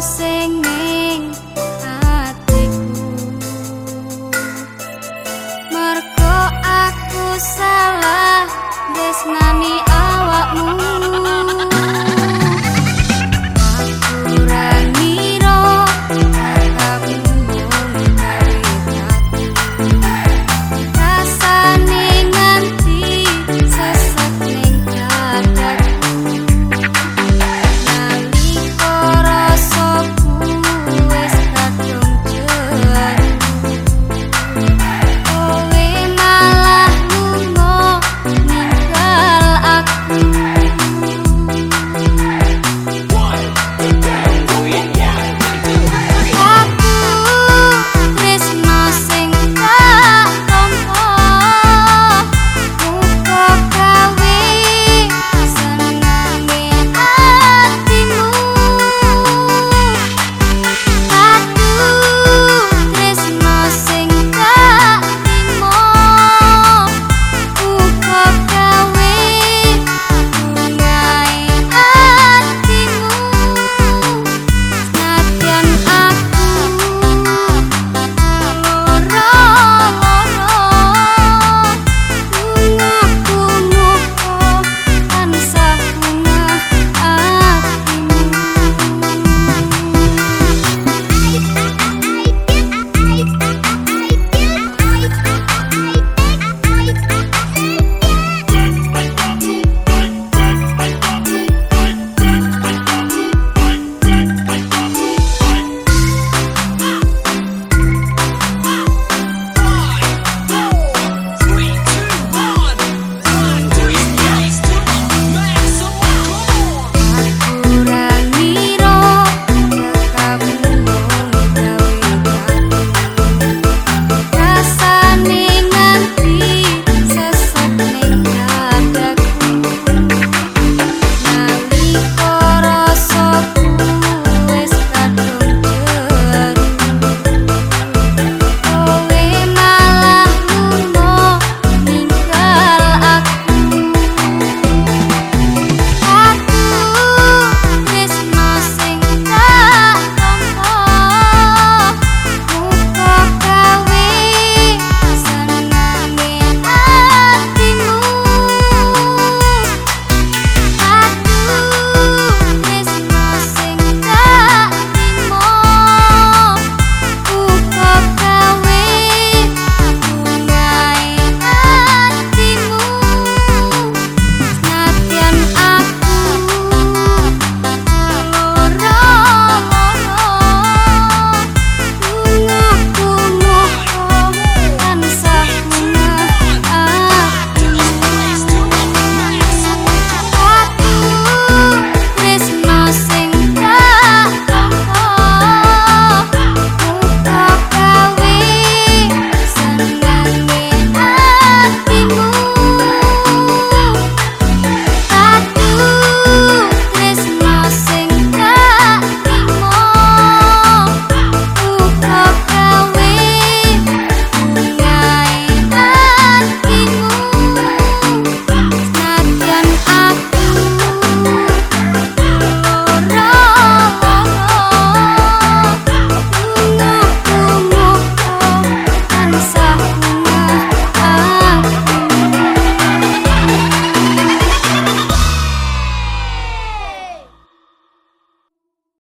sing